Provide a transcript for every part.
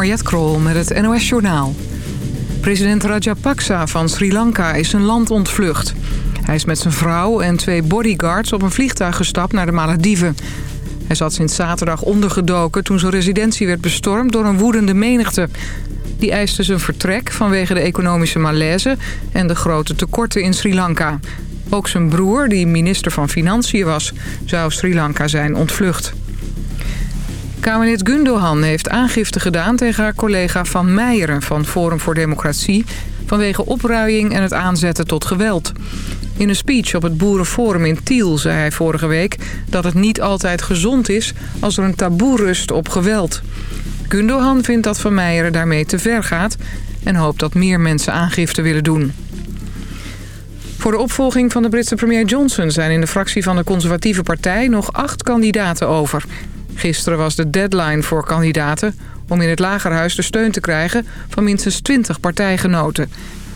Mariette Krol met het NOS Journaal. President Rajapaksa van Sri Lanka is zijn land ontvlucht. Hij is met zijn vrouw en twee bodyguards op een vliegtuig gestapt naar de Malediven. Hij zat sinds zaterdag ondergedoken toen zijn residentie werd bestormd door een woedende menigte. Die eiste zijn vertrek vanwege de economische malaise en de grote tekorten in Sri Lanka. Ook zijn broer, die minister van Financiën was, zou Sri Lanka zijn ontvlucht. Kamerlid Gundohan heeft aangifte gedaan tegen haar collega Van Meijeren van Forum voor Democratie... vanwege opruiing en het aanzetten tot geweld. In een speech op het Boerenforum in Tiel zei hij vorige week... dat het niet altijd gezond is als er een taboe rust op geweld. Gundohan vindt dat Van Meijeren daarmee te ver gaat... en hoopt dat meer mensen aangifte willen doen. Voor de opvolging van de Britse premier Johnson zijn in de fractie van de conservatieve partij nog acht kandidaten over... Gisteren was de deadline voor kandidaten om in het Lagerhuis de steun te krijgen van minstens 20 partijgenoten.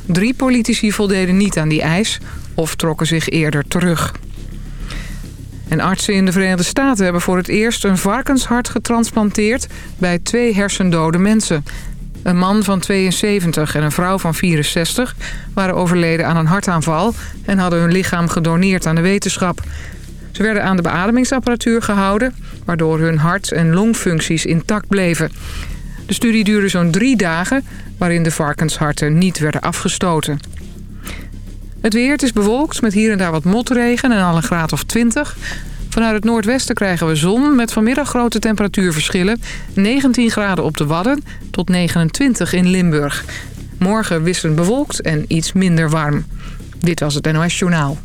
Drie politici voldeden niet aan die eis of trokken zich eerder terug. En artsen in de Verenigde Staten hebben voor het eerst een varkenshart getransplanteerd bij twee hersendode mensen. Een man van 72 en een vrouw van 64 waren overleden aan een hartaanval en hadden hun lichaam gedoneerd aan de wetenschap. Ze werden aan de beademingsapparatuur gehouden... waardoor hun hart- en longfuncties intact bleven. De studie duurde zo'n drie dagen... waarin de varkensharten niet werden afgestoten. Het weer, het is bewolkt met hier en daar wat motregen en al een graad of 20. Vanuit het noordwesten krijgen we zon met vanmiddag grote temperatuurverschillen. 19 graden op de Wadden tot 29 in Limburg. Morgen wisselend bewolkt en iets minder warm. Dit was het NOS Journaal.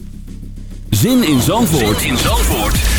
Zin in Zandvoort, zin in Zandvoort.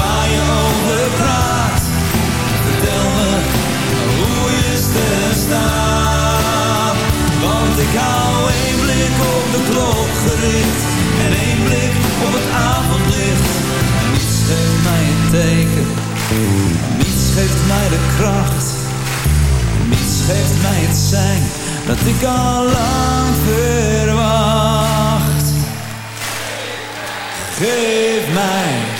waar je over praat. Vertel me hoe je ster. Want ik hou één blik op de klok gericht. En één blik op het avondlicht. Niets geeft mij een teken. Niets geeft mij de kracht. Niets geeft mij het zijn dat ik al lang verwacht. Geef mij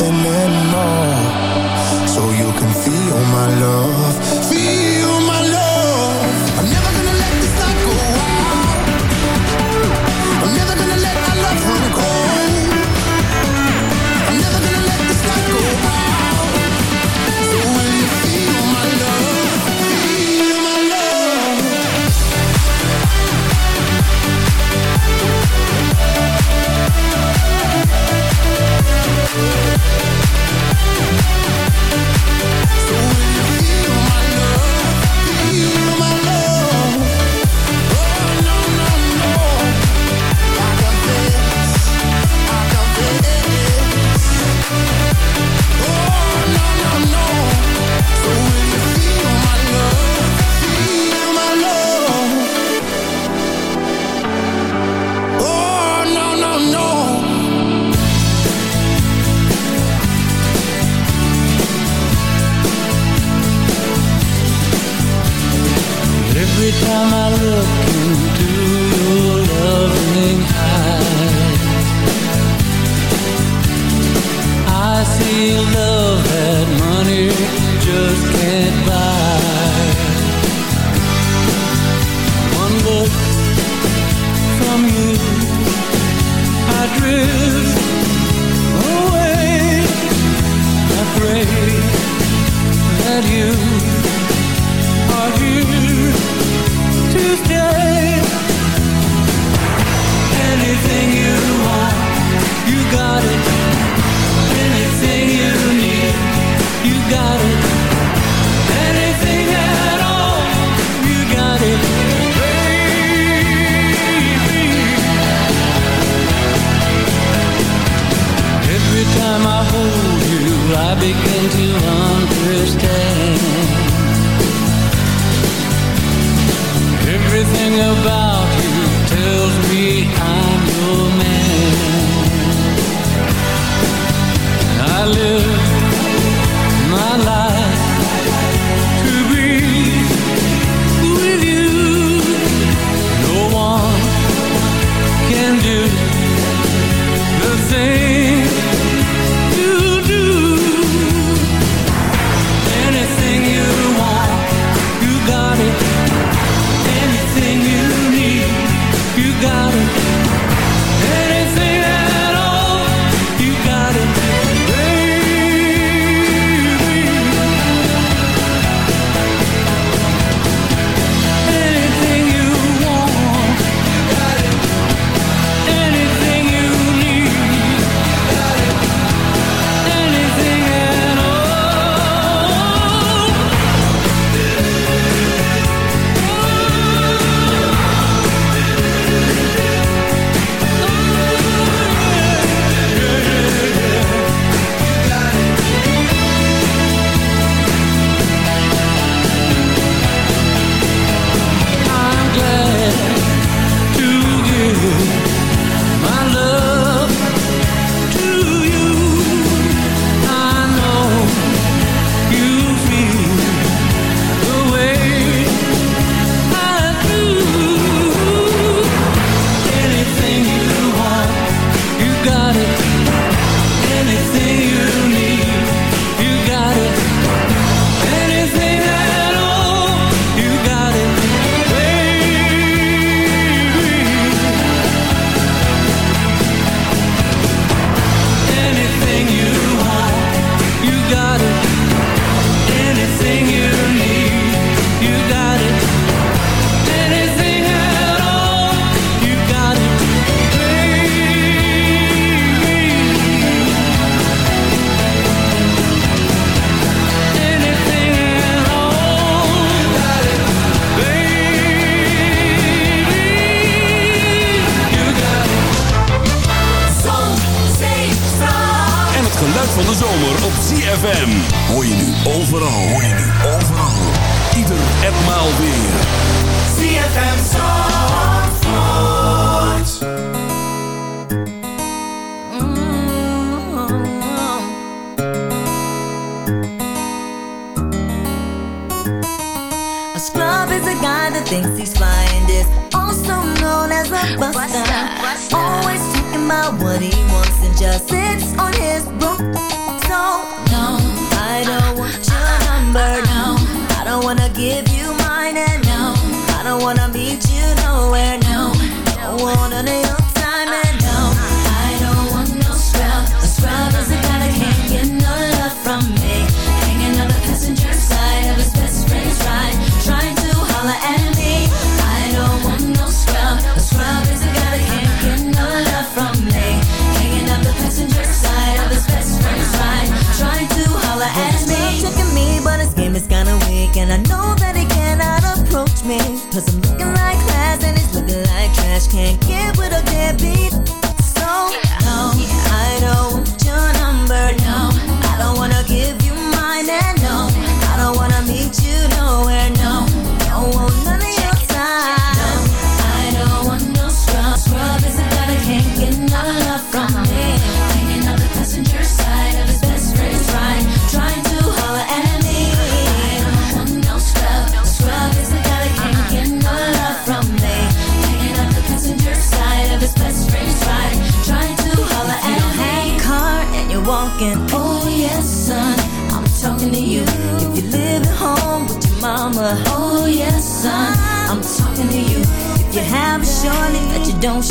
You everything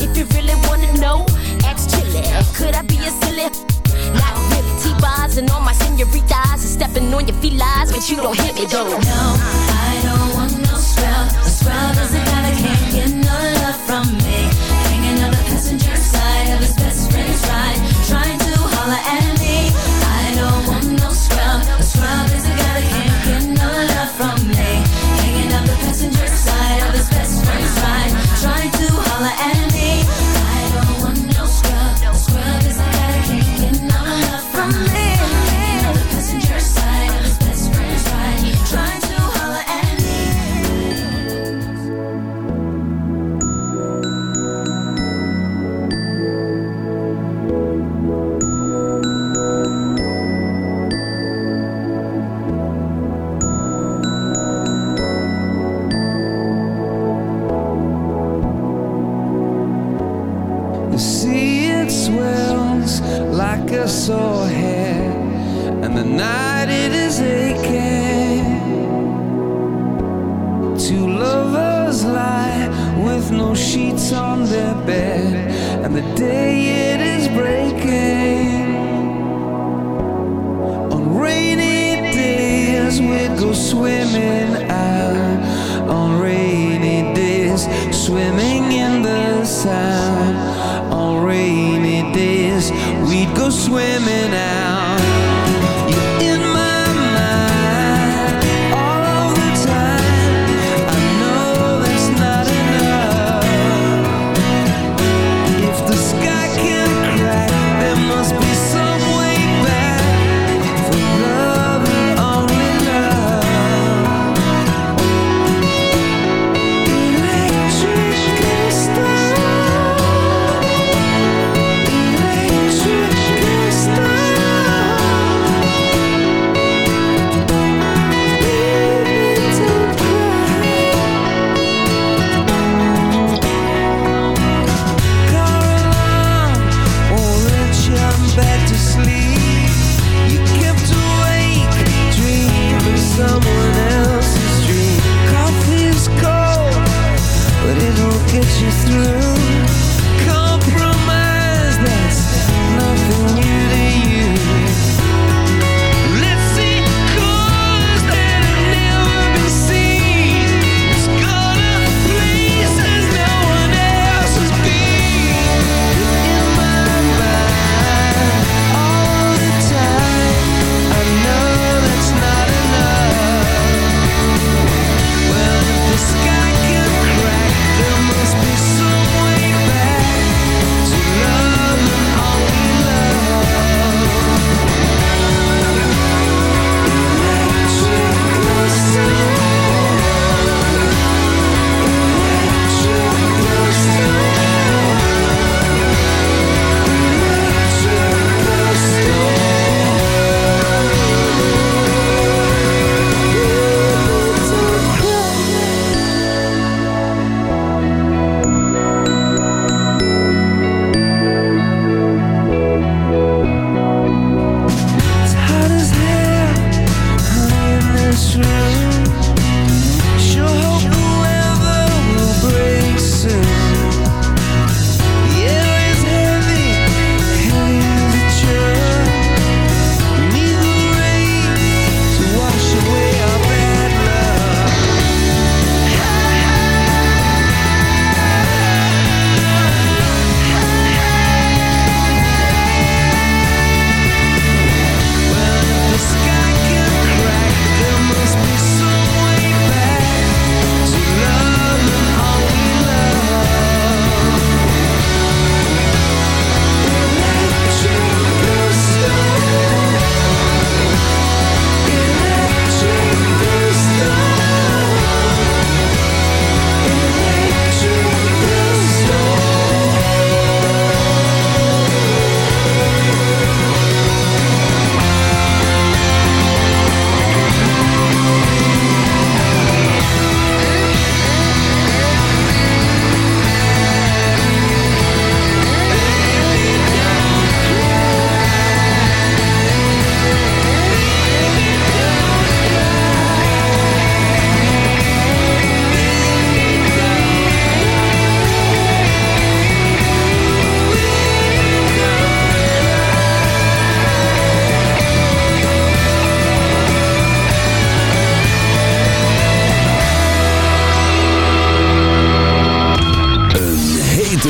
If you really wanna know, ask Chili. Could I be a silly? Not really. T-bars and all my senoritas stepping on your but you don't hit me though. No, I don't want no scrub. A scrub no love from me. Hanging the passenger side of his best friend's ride, trying to holler at me. I don't want no scrub. A scrub day it is breaking. On rainy days, we go swimming out. On rainy days, swimming in the sun.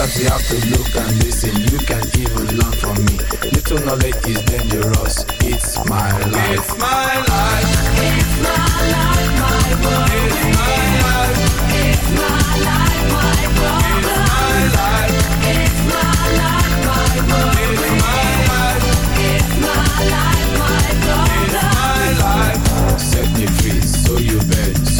Sometimes you have to look and listen, you can even learn from me. Little knowledge is dangerous, it's my life. It's my life. It's my life, my world. It's my life. It's my life, my world. It's my life. It's my life, my world. It's my life. Set me free, so you bet.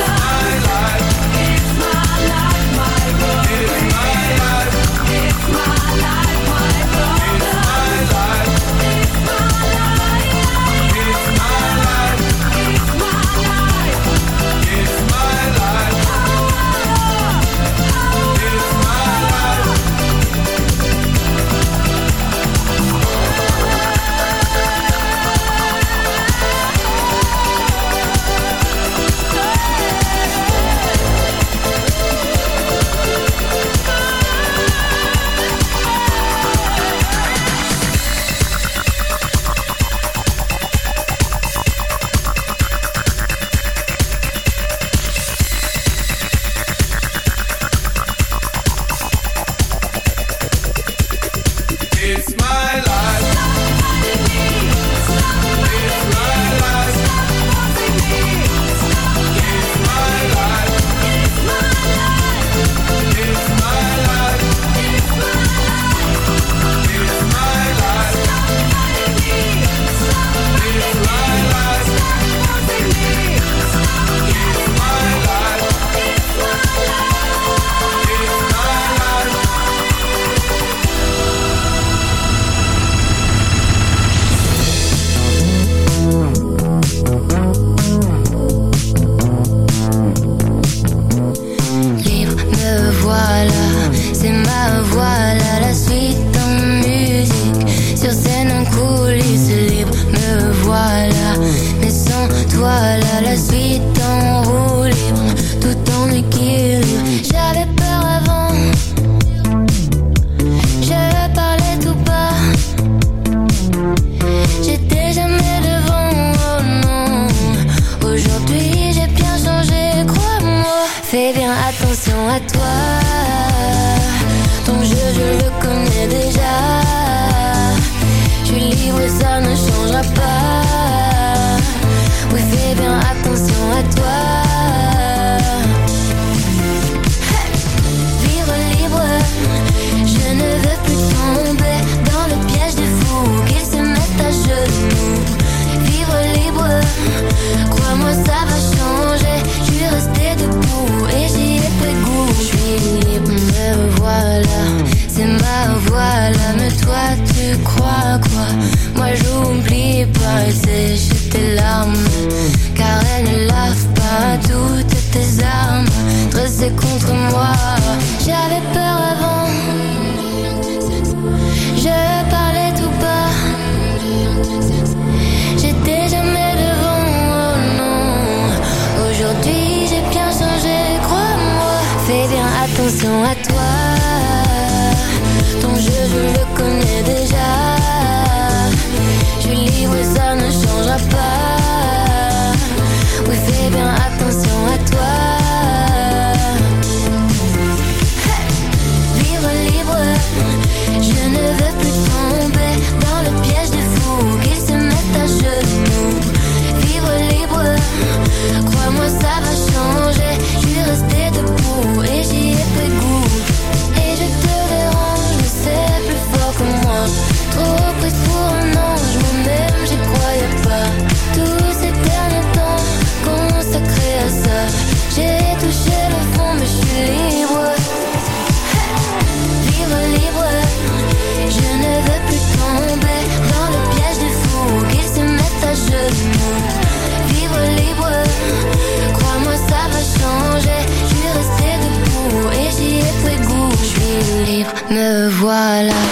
me voilà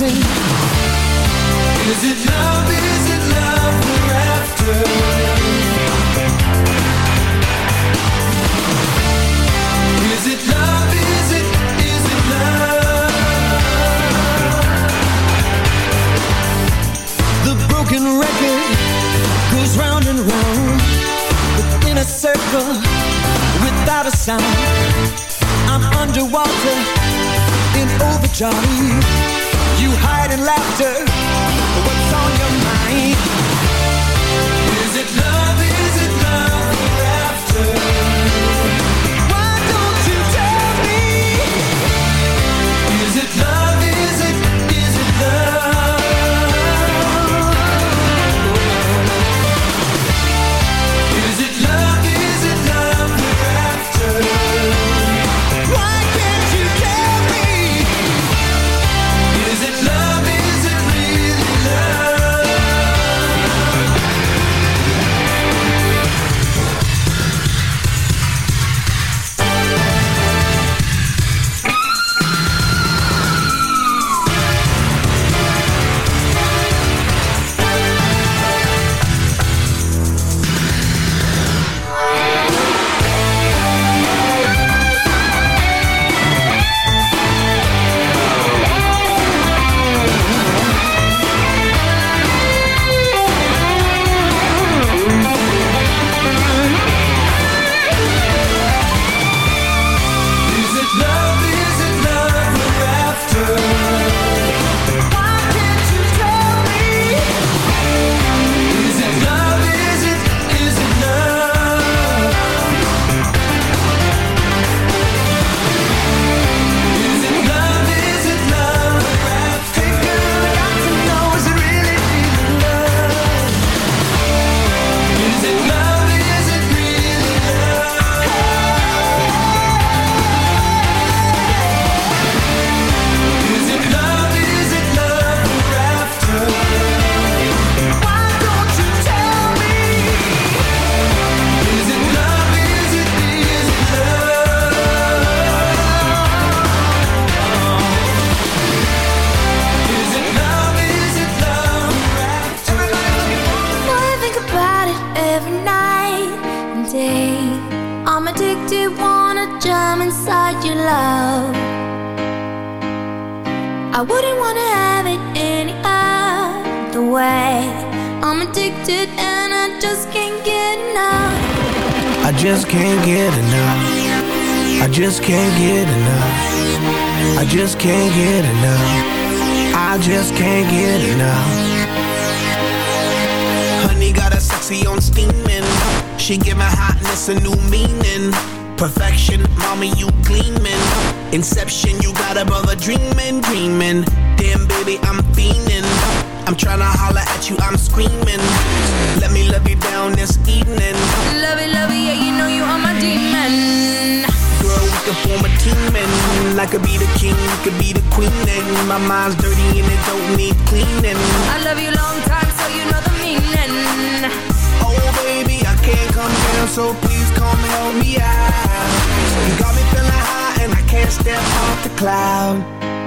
missing Is it love, is it love we're after? Is it love, is it, is it love? The broken record goes round and round. In a circle, without a sound. I'm underwater, in overdrive. You hide in laughter.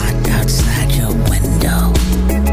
heart outside your window.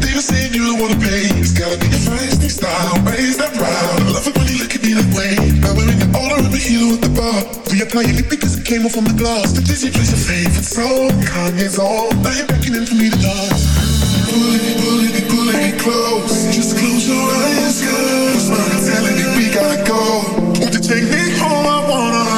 demon save you the one to pay. It's gotta be your style, raise that round. I love it when you look at me that way. Now we're in the order of the heel the bar. Reapply your it because it came off on the glass. The Disney plays your favorite song, Kanye's on. Now you're beckoning for me to dance. Close. Just close your eyes. Cause my telling me we gotta go. Won't you take me home? I wanna.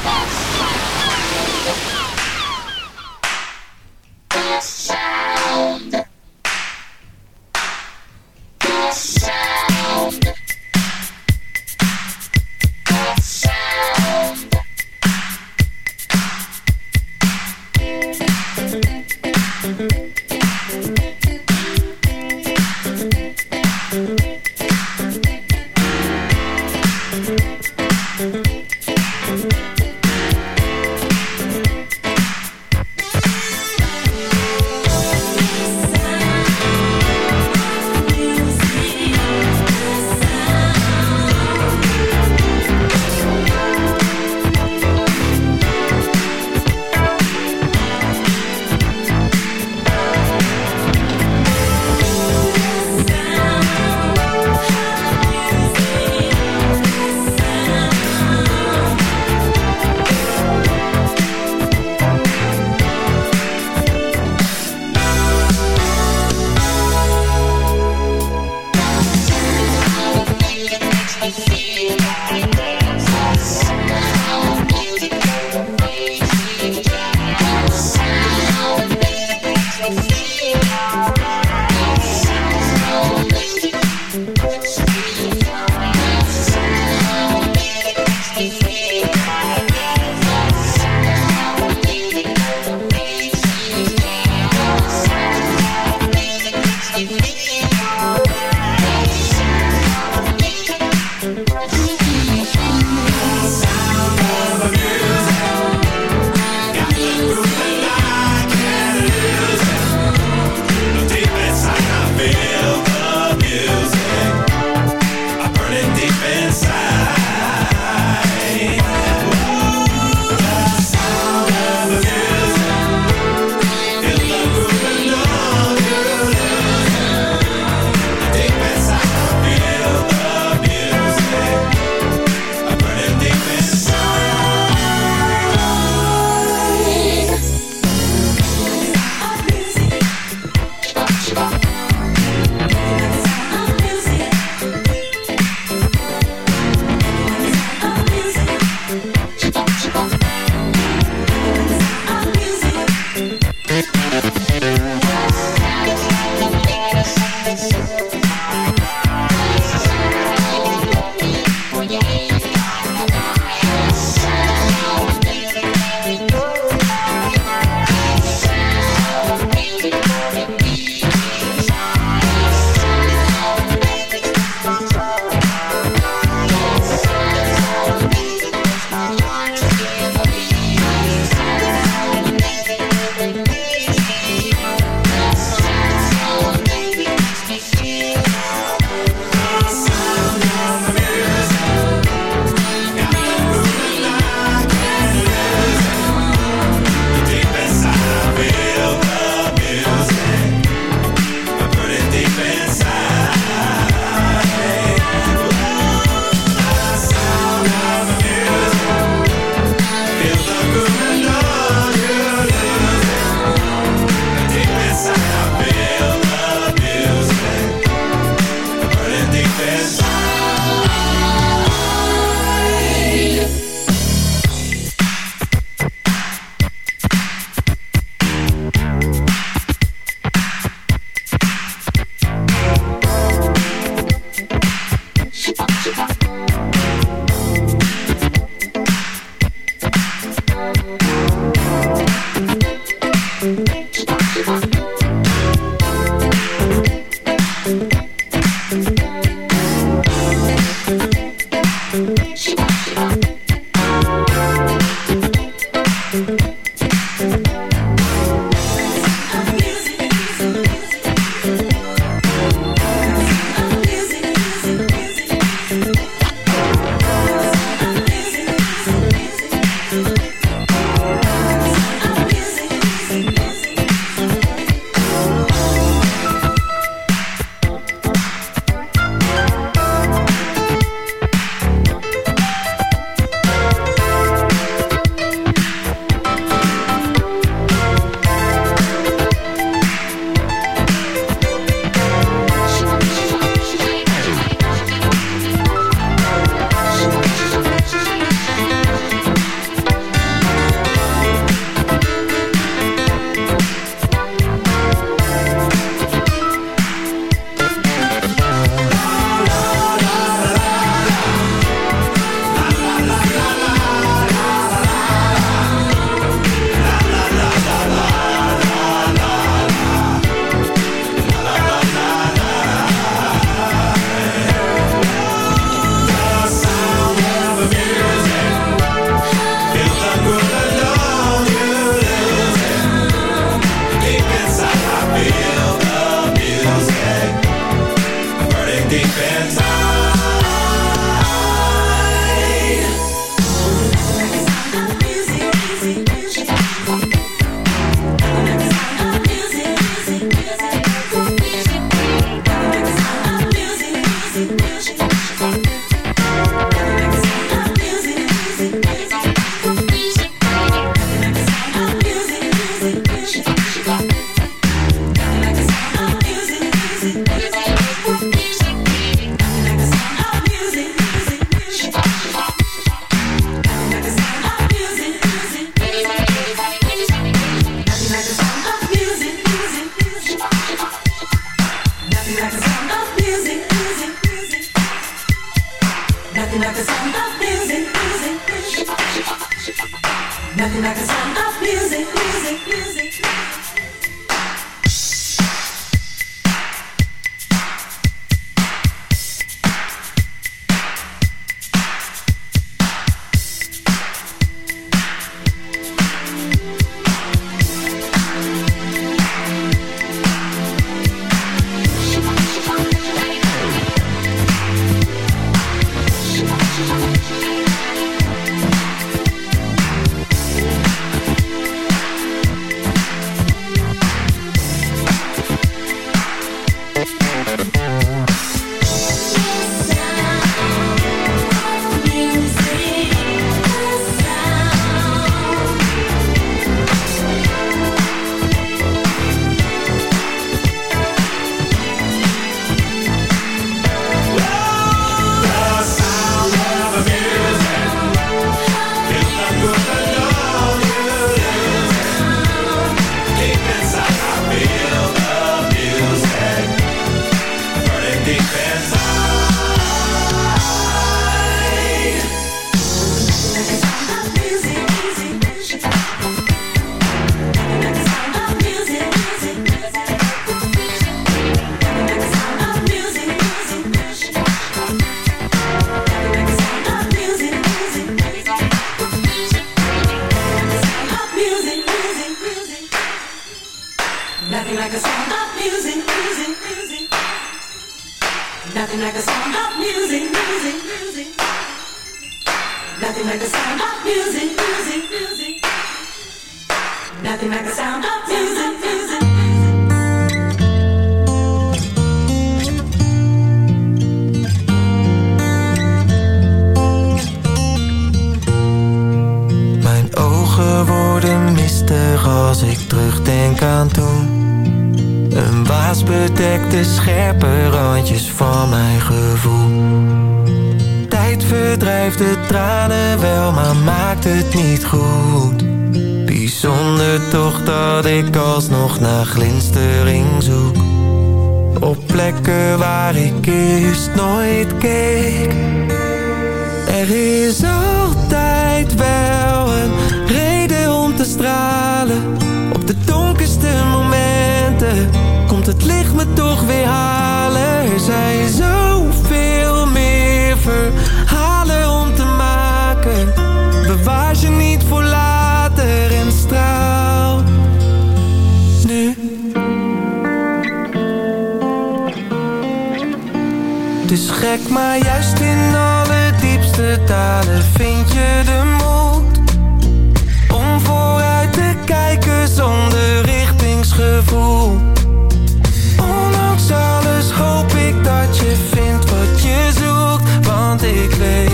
want ik weet,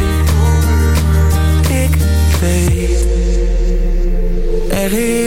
ik weet, er is